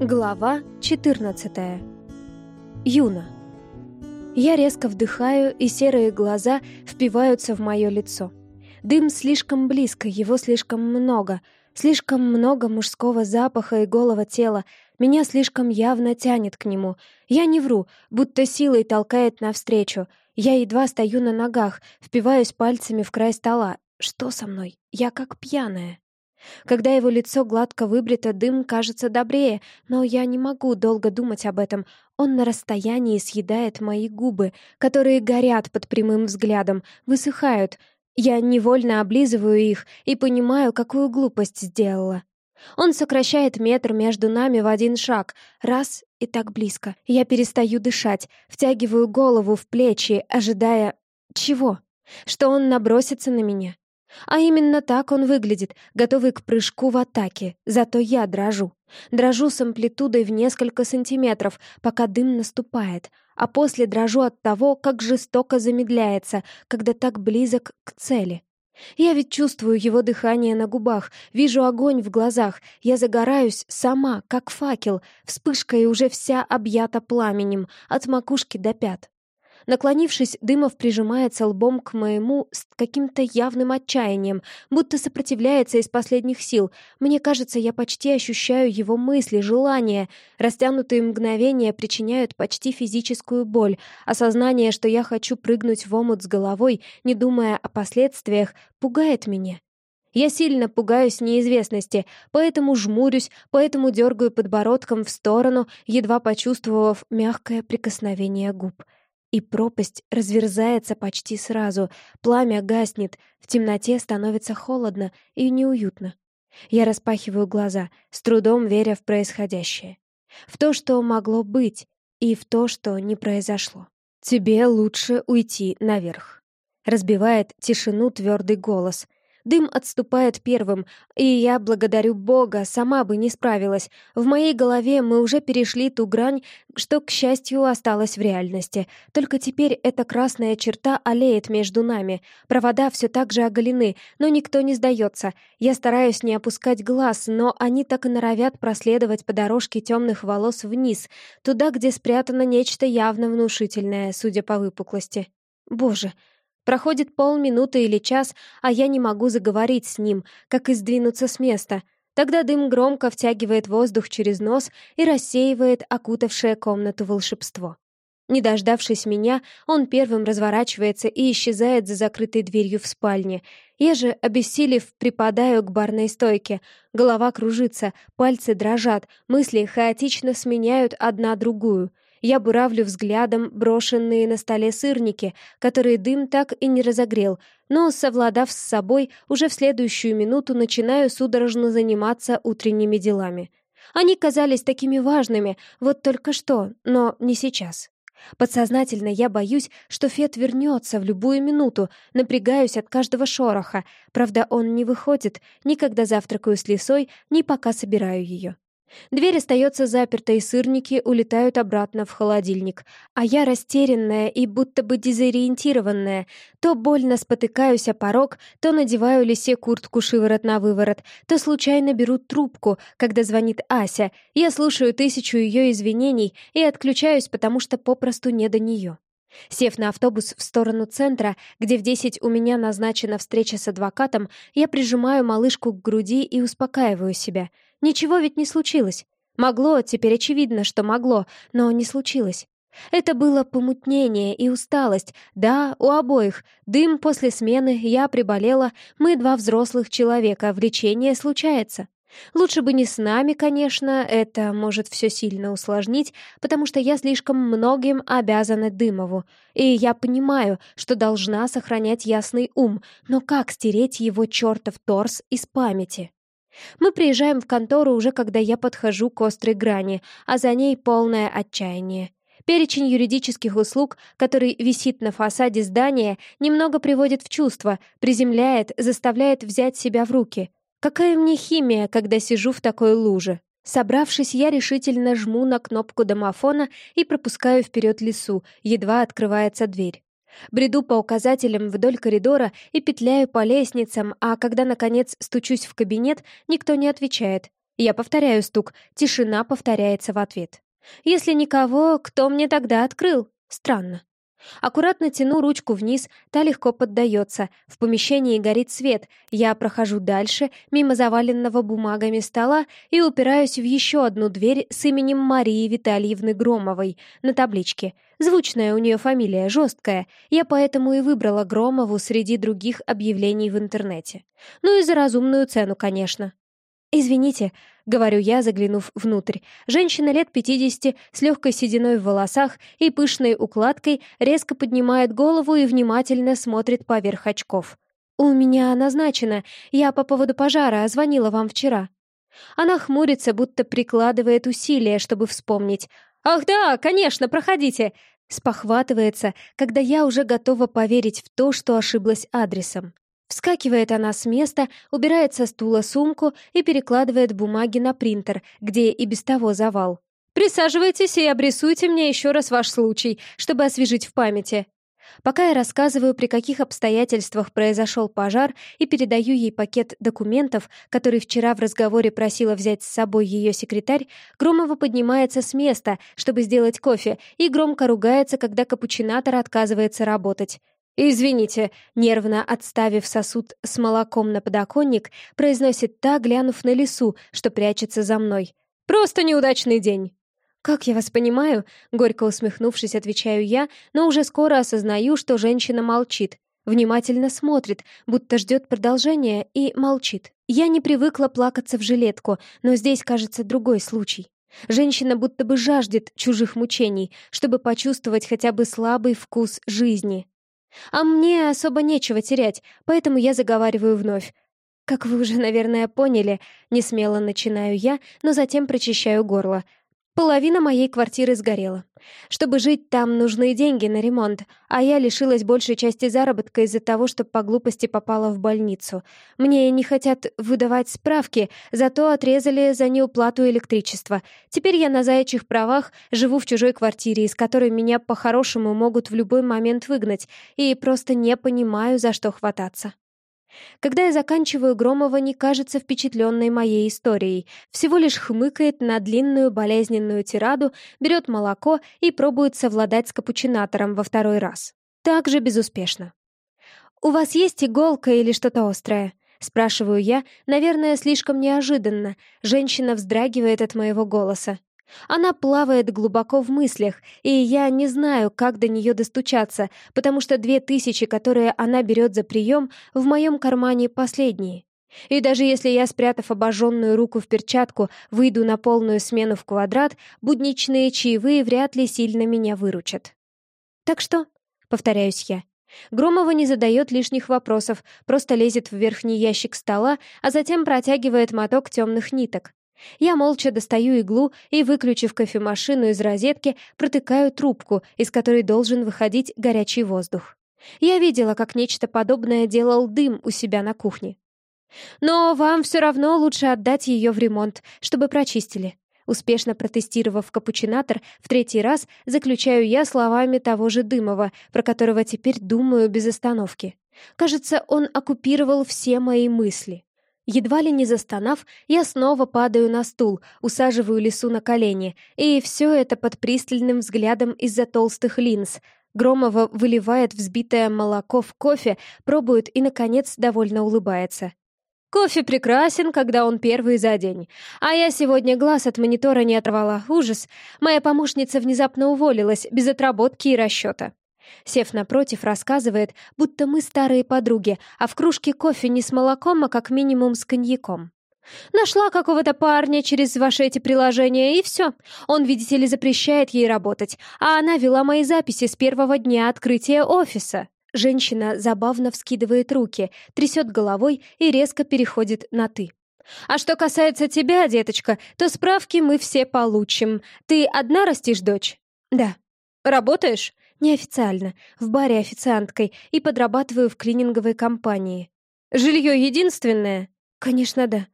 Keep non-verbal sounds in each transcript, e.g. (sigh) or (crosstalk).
Глава 14. Юна. Я резко вдыхаю, и серые глаза впиваются в мое лицо. Дым слишком близко, его слишком много. Слишком много мужского запаха и голого тела. Меня слишком явно тянет к нему. Я не вру, будто силой толкает навстречу. Я едва стою на ногах, впиваюсь пальцами в край стола. Что со мной? Я как пьяная. Когда его лицо гладко выбрито, дым кажется добрее, но я не могу долго думать об этом. Он на расстоянии съедает мои губы, которые горят под прямым взглядом, высыхают. Я невольно облизываю их и понимаю, какую глупость сделала. Он сокращает метр между нами в один шаг. Раз — и так близко. Я перестаю дышать, втягиваю голову в плечи, ожидая... Чего? Что он набросится на меня? А именно так он выглядит, готовый к прыжку в атаке. Зато я дрожу. Дрожу с амплитудой в несколько сантиметров, пока дым наступает, а после дрожу от того, как жестоко замедляется, когда так близок к цели. Я ведь чувствую его дыхание на губах, вижу огонь в глазах, я загораюсь сама, как факел, вспышка и уже вся объята пламенем, от макушки до пят. Наклонившись, Дымов прижимается лбом к моему с каким-то явным отчаянием, будто сопротивляется из последних сил. Мне кажется, я почти ощущаю его мысли, желания. Растянутые мгновения причиняют почти физическую боль. Осознание, что я хочу прыгнуть в омут с головой, не думая о последствиях, пугает меня. Я сильно пугаюсь неизвестности, поэтому жмурюсь, поэтому дергаю подбородком в сторону, едва почувствовав мягкое прикосновение губ. И пропасть разверзается почти сразу, пламя гаснет, в темноте становится холодно и неуютно. Я распахиваю глаза, с трудом веря в происходящее. В то, что могло быть, и в то, что не произошло. «Тебе лучше уйти наверх», — разбивает тишину твердый голос, Дым отступает первым, и я благодарю Бога, сама бы не справилась. В моей голове мы уже перешли ту грань, что, к счастью, осталась в реальности. Только теперь эта красная черта олеет между нами. Провода все так же оголены, но никто не сдается. Я стараюсь не опускать глаз, но они так и норовят проследовать по дорожке темных волос вниз, туда, где спрятано нечто явно внушительное, судя по выпуклости. Боже, Проходит полминуты или час, а я не могу заговорить с ним, как и сдвинуться с места. Тогда дым громко втягивает воздух через нос и рассеивает окутавшее комнату волшебство. Не дождавшись меня, он первым разворачивается и исчезает за закрытой дверью в спальне. Я же, обессилев, припадаю к барной стойке. Голова кружится, пальцы дрожат, мысли хаотично сменяют одна другую — я буравлю взглядом брошенные на столе сырники, которые дым так и не разогрел, но, совладав с собой, уже в следующую минуту начинаю судорожно заниматься утренними делами. Они казались такими важными, вот только что, но не сейчас. Подсознательно я боюсь, что Фет вернется в любую минуту, напрягаюсь от каждого шороха. Правда, он не выходит, ни когда завтракаю с лисой, ни пока собираю ее. Дверь остается запертой, сырники улетают обратно в холодильник. А я растерянная и будто бы дезориентированная. То больно спотыкаюсь о порог, то надеваю лисе куртку шиворот на выворот, то случайно беру трубку, когда звонит Ася. Я слушаю тысячу ее извинений и отключаюсь, потому что попросту не до нее. Сев на автобус в сторону центра, где в десять у меня назначена встреча с адвокатом, я прижимаю малышку к груди и успокаиваю себя — Ничего ведь не случилось. Могло, теперь очевидно, что могло, но не случилось. Это было помутнение и усталость. Да, у обоих. Дым после смены, я приболела, мы два взрослых человека, влечение случается. Лучше бы не с нами, конечно, это может все сильно усложнить, потому что я слишком многим обязана Дымову. И я понимаю, что должна сохранять ясный ум, но как стереть его чертов торс из памяти? Мы приезжаем в контору уже когда я подхожу к острой грани, а за ней полное отчаяние. Перечень юридических услуг, который висит на фасаде здания, немного приводит в чувство, приземляет, заставляет взять себя в руки. Какая мне химия, когда сижу в такой луже? Собравшись, я решительно жму на кнопку домофона и пропускаю вперед лесу, едва открывается дверь. Бреду по указателям вдоль коридора и петляю по лестницам, а когда, наконец, стучусь в кабинет, никто не отвечает. Я повторяю стук, тишина повторяется в ответ. Если никого, кто мне тогда открыл? Странно. Аккуратно тяну ручку вниз, та легко поддается. В помещении горит свет. Я прохожу дальше, мимо заваленного бумагами стола, и упираюсь в еще одну дверь с именем Марии Витальевны Громовой на табличке. Звучная у нее фамилия, жесткая. Я поэтому и выбрала Громову среди других объявлений в интернете. Ну и за разумную цену, конечно. «Извините», — говорю я, заглянув внутрь. Женщина лет пятидесяти, с легкой сединой в волосах и пышной укладкой, резко поднимает голову и внимательно смотрит поверх очков. «У меня назначено. Я по поводу пожара звонила вам вчера». Она хмурится, будто прикладывает усилия, чтобы вспомнить. «Ах да, конечно, проходите!» Спохватывается, когда я уже готова поверить в то, что ошиблась адресом. Вскакивает она с места, убирает со стула сумку и перекладывает бумаги на принтер, где и без того завал. «Присаживайтесь и обрисуйте мне еще раз ваш случай, чтобы освежить в памяти». Пока я рассказываю, при каких обстоятельствах произошел пожар, и передаю ей пакет документов, который вчера в разговоре просила взять с собой ее секретарь, Громова поднимается с места, чтобы сделать кофе, и громко ругается, когда капучинатор отказывается работать. «Извините», — нервно отставив сосуд с молоком на подоконник, произносит та, глянув на лесу, что прячется за мной. «Просто неудачный день». «Как я вас понимаю?» — горько усмехнувшись, отвечаю я, но уже скоро осознаю, что женщина молчит. Внимательно смотрит, будто ждет продолжения, и молчит. Я не привыкла плакаться в жилетку, но здесь, кажется, другой случай. Женщина будто бы жаждет чужих мучений, чтобы почувствовать хотя бы слабый вкус жизни. А мне особо нечего терять, поэтому я заговариваю вновь. Как вы уже, наверное, поняли, не смело начинаю я, но затем прочищаю горло. Половина моей квартиры сгорела. Чтобы жить там, нужны деньги на ремонт, а я лишилась большей части заработка из-за того, что по глупости попала в больницу. Мне не хотят выдавать справки, зато отрезали за неуплату электричества. Теперь я на заячьих правах живу в чужой квартире, из которой меня по-хорошему могут в любой момент выгнать, и просто не понимаю, за что хвататься. Когда я заканчиваю, Громова не кажется впечатленной моей историей, всего лишь хмыкает на длинную болезненную тираду, берет молоко и пробует совладать с капучинатором во второй раз. Так же безуспешно. «У вас есть иголка или что-то острое?» Спрашиваю я, наверное, слишком неожиданно. Женщина вздрагивает от моего голоса. Она плавает глубоко в мыслях, и я не знаю, как до нее достучаться, потому что две тысячи, которые она берет за прием, в моем кармане последние. И даже если я, спрятав обожженную руку в перчатку, выйду на полную смену в квадрат, будничные чаевые вряд ли сильно меня выручат. «Так что?» — повторяюсь я. Громова не задает лишних вопросов, просто лезет в верхний ящик стола, а затем протягивает моток темных ниток. Я молча достаю иглу и, выключив кофемашину из розетки, протыкаю трубку, из которой должен выходить горячий воздух. Я видела, как нечто подобное делал дым у себя на кухне. Но вам все равно лучше отдать ее в ремонт, чтобы прочистили. Успешно протестировав капучинатор, в третий раз заключаю я словами того же Дымова, про которого теперь думаю без остановки. Кажется, он оккупировал все мои мысли. Едва ли не застонав, я снова падаю на стул, усаживаю лису на колени, и все это под пристальным взглядом из-за толстых линз. Громова выливает взбитое молоко в кофе, пробует и, наконец, довольно улыбается. «Кофе прекрасен, когда он первый за день. А я сегодня глаз от монитора не оторвала. Ужас. Моя помощница внезапно уволилась, без отработки и расчета. Сев напротив, рассказывает, будто мы старые подруги, а в кружке кофе не с молоком, а как минимум с коньяком. Нашла какого-то парня через ваши эти приложения, и все. Он, видите ли, запрещает ей работать, а она вела мои записи с первого дня открытия офиса. Женщина забавно вскидывает руки, трясет головой и резко переходит на «ты». «А что касается тебя, деточка, то справки мы все получим. Ты одна растишь дочь?» «Да». «Работаешь?» Неофициально, в баре официанткой и подрабатываю в клининговой компании. Жилье единственное? Конечно, да.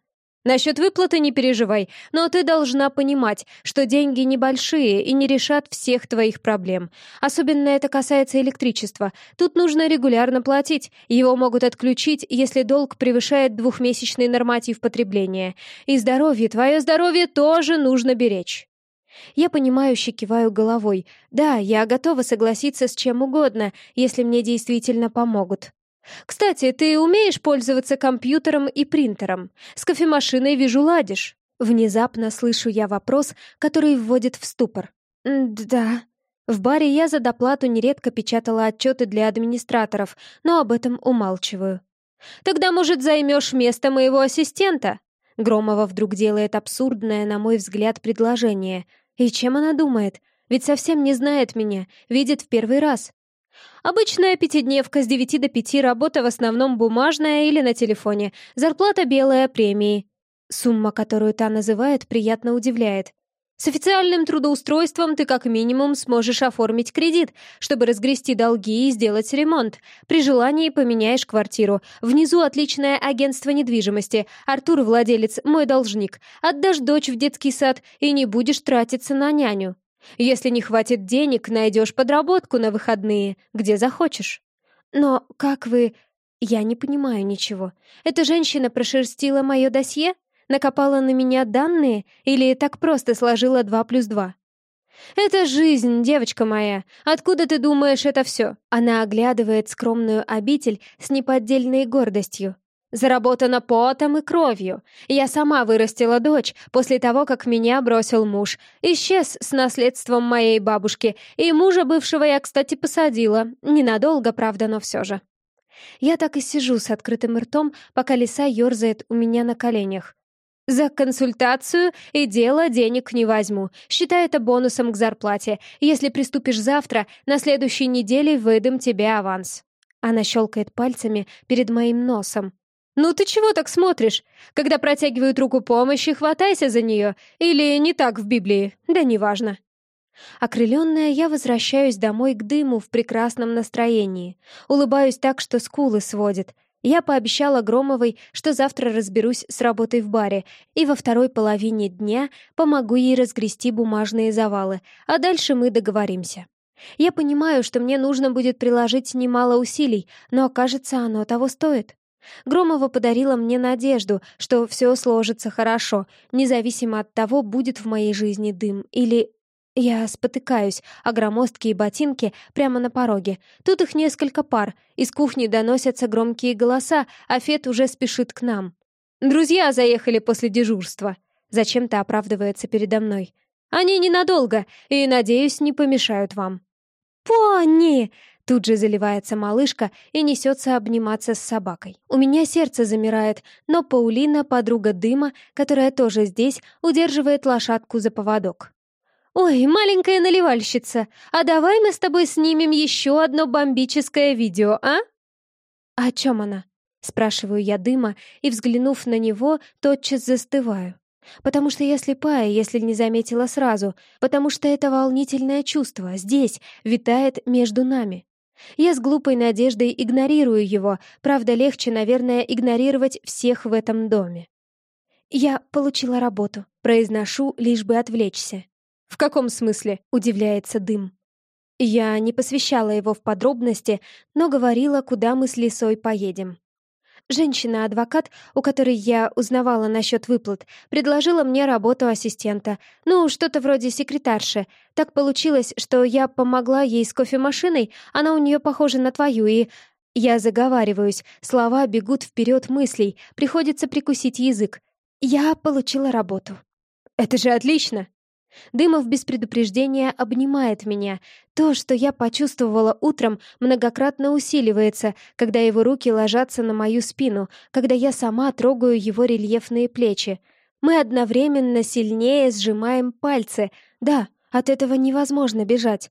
Насчет выплаты не переживай, но ты должна понимать, что деньги небольшие и не решат всех твоих проблем. Особенно это касается электричества. Тут нужно регулярно платить. Его могут отключить, если долг превышает двухмесячный норматив потребления. И здоровье, твое здоровье тоже нужно беречь. Я понимающе киваю головой. Да, я готова согласиться с чем угодно, если мне действительно помогут. «Кстати, ты умеешь пользоваться компьютером и принтером? С кофемашиной вижу ладишь». Внезапно слышу я вопрос, который вводит в ступор. «Да». В баре я за доплату нередко печатала отчеты для администраторов, но об этом умалчиваю. «Тогда, может, займешь место моего ассистента?» Громова вдруг делает абсурдное, на мой взгляд, предложение. И чем она думает? Ведь совсем не знает меня, видит в первый раз. Обычная пятидневка с 9 до 5, работа в основном бумажная или на телефоне. Зарплата белая, премии. Сумма, которую та называет, приятно удивляет. С официальным трудоустройством ты как минимум сможешь оформить кредит, чтобы разгрести долги и сделать ремонт. При желании поменяешь квартиру. Внизу отличное агентство недвижимости. Артур, владелец, мой должник. Отдашь дочь в детский сад и не будешь тратиться на няню. Если не хватит денег, найдешь подработку на выходные, где захочешь. Но как вы... Я не понимаю ничего. Эта женщина прошерстила мое досье? Накопала на меня данные? Или так просто сложила два плюс два? «Это жизнь, девочка моя. Откуда ты думаешь это все?» Она оглядывает скромную обитель с неподдельной гордостью. Заработано потом и кровью. Я сама вырастила дочь после того, как меня бросил муж. Исчез с наследством моей бабушки. И мужа бывшего я, кстати, посадила. Ненадолго, правда, но все же. Я так и сижу с открытым ртом, пока лиса ерзает у меня на коленях. За консультацию и дело денег не возьму. Считай это бонусом к зарплате. Если приступишь завтра, на следующей неделе выдам тебе аванс. Она щелкает пальцами перед моим носом. «Ну ты чего так смотришь? Когда протягивают руку помощи, хватайся за нее. Или не так в Библии, да неважно». Окрыленная, я возвращаюсь домой к дыму в прекрасном настроении. Улыбаюсь так, что скулы сводит. Я пообещала Громовой, что завтра разберусь с работой в баре, и во второй половине дня помогу ей разгрести бумажные завалы, а дальше мы договоримся. Я понимаю, что мне нужно будет приложить немало усилий, но, кажется, оно того стоит. Громова подарила мне надежду, что все сложится хорошо, независимо от того, будет в моей жизни дым или... Я спотыкаюсь о громоздкие ботинки прямо на пороге. Тут их несколько пар. Из кухни доносятся громкие голоса, а Фет уже спешит к нам. «Друзья заехали после дежурства», — зачем-то оправдывается передо мной. «Они ненадолго и, надеюсь, не помешают вам». «Пони!» Тут же заливается малышка и несется обниматься с собакой. У меня сердце замирает, но Паулина, подруга дыма, которая тоже здесь, удерживает лошадку за поводок. «Ой, маленькая наливальщица, а давай мы с тобой снимем еще одно бомбическое видео, а?» «О чем она?» — спрашиваю я дыма, и, взглянув на него, тотчас застываю. Потому что я слепая, если не заметила сразу, потому что это волнительное чувство здесь витает между нами. Я с глупой надеждой игнорирую его, правда, легче, наверное, игнорировать всех в этом доме. «Я получила работу», — произношу, лишь бы отвлечься. «В каком смысле?» — удивляется Дым. Я не посвящала его в подробности, но говорила, куда мы с Лисой поедем. Женщина-адвокат, у которой я узнавала насчет выплат, предложила мне работу ассистента. Ну, что-то вроде секретарши. Так получилось, что я помогла ей с кофемашиной, она у нее похожа на твою, и... Я заговариваюсь, слова бегут вперед мыслей, приходится прикусить язык. Я получила работу. «Это же отлично!» Дымов без предупреждения обнимает меня. То, что я почувствовала утром, многократно усиливается, когда его руки ложатся на мою спину, когда я сама трогаю его рельефные плечи. Мы одновременно сильнее сжимаем пальцы. Да, от этого невозможно бежать.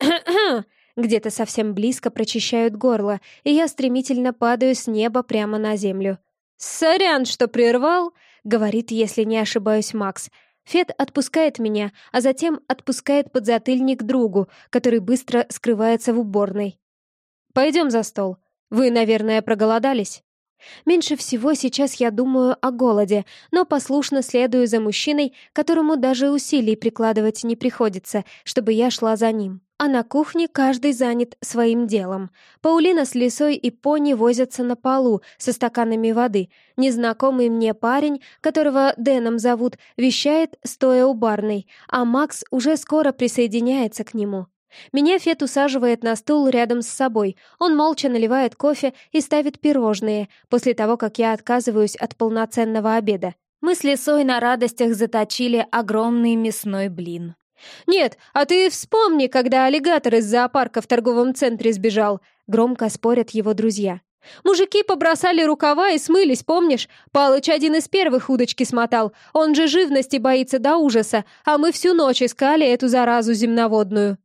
(clears throat) Где-то совсем близко прочищают горло, и я стремительно падаю с неба прямо на землю. «Сорян, что прервал», — говорит, если не ошибаюсь, Макс. Фед отпускает меня, а затем отпускает подзатыльник другу, который быстро скрывается в уборной. «Пойдем за стол. Вы, наверное, проголодались?» Меньше всего сейчас я думаю о голоде, но послушно следую за мужчиной, которому даже усилий прикладывать не приходится, чтобы я шла за ним. А на кухне каждый занят своим делом. Паулина с Лисой и Пони возятся на полу со стаканами воды. Незнакомый мне парень, которого Дэном зовут, вещает, стоя у барной, а Макс уже скоро присоединяется к нему. Меня Фет усаживает на стул рядом с собой. Он молча наливает кофе и ставит пирожные, после того, как я отказываюсь от полноценного обеда. Мы с Лисой на радостях заточили огромный мясной блин. «Нет, а ты вспомни, когда аллигатор из зоопарка в торговом центре сбежал!» Громко спорят его друзья. «Мужики побросали рукава и смылись, помнишь? Палыч один из первых удочки смотал. Он же живности боится до ужаса, а мы всю ночь искали эту заразу земноводную».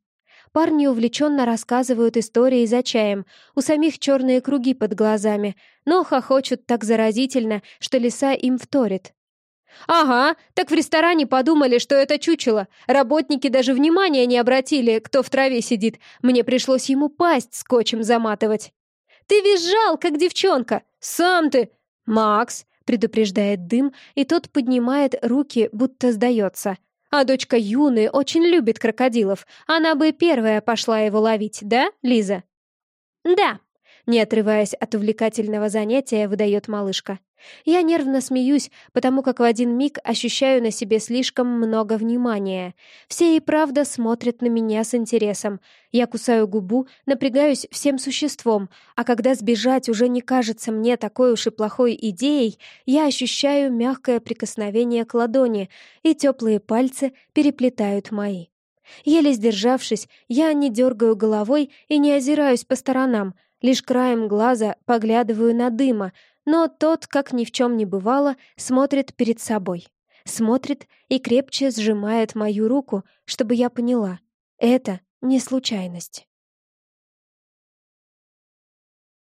Парни увлеченно рассказывают истории за чаем, у самих черные круги под глазами, но хохочут так заразительно, что лиса им вторит. «Ага, так в ресторане подумали, что это чучело. Работники даже внимания не обратили, кто в траве сидит. Мне пришлось ему пасть скотчем заматывать». «Ты визжал, как девчонка! Сам ты!» «Макс!» — предупреждает дым, и тот поднимает руки, будто сдается. А дочка Юны очень любит крокодилов. Она бы первая пошла его ловить, да, Лиза? Да, не отрываясь от увлекательного занятия, выдает малышка. Я нервно смеюсь, потому как в один миг ощущаю на себе слишком много внимания. Все и правда смотрят на меня с интересом. Я кусаю губу, напрягаюсь всем существом, а когда сбежать уже не кажется мне такой уж и плохой идеей, я ощущаю мягкое прикосновение к ладони, и теплые пальцы переплетают мои. Еле сдержавшись, я не дергаю головой и не озираюсь по сторонам, лишь краем глаза поглядываю на дыма, но тот, как ни в чем не бывало, смотрит перед собой. Смотрит и крепче сжимает мою руку, чтобы я поняла. Это не случайность.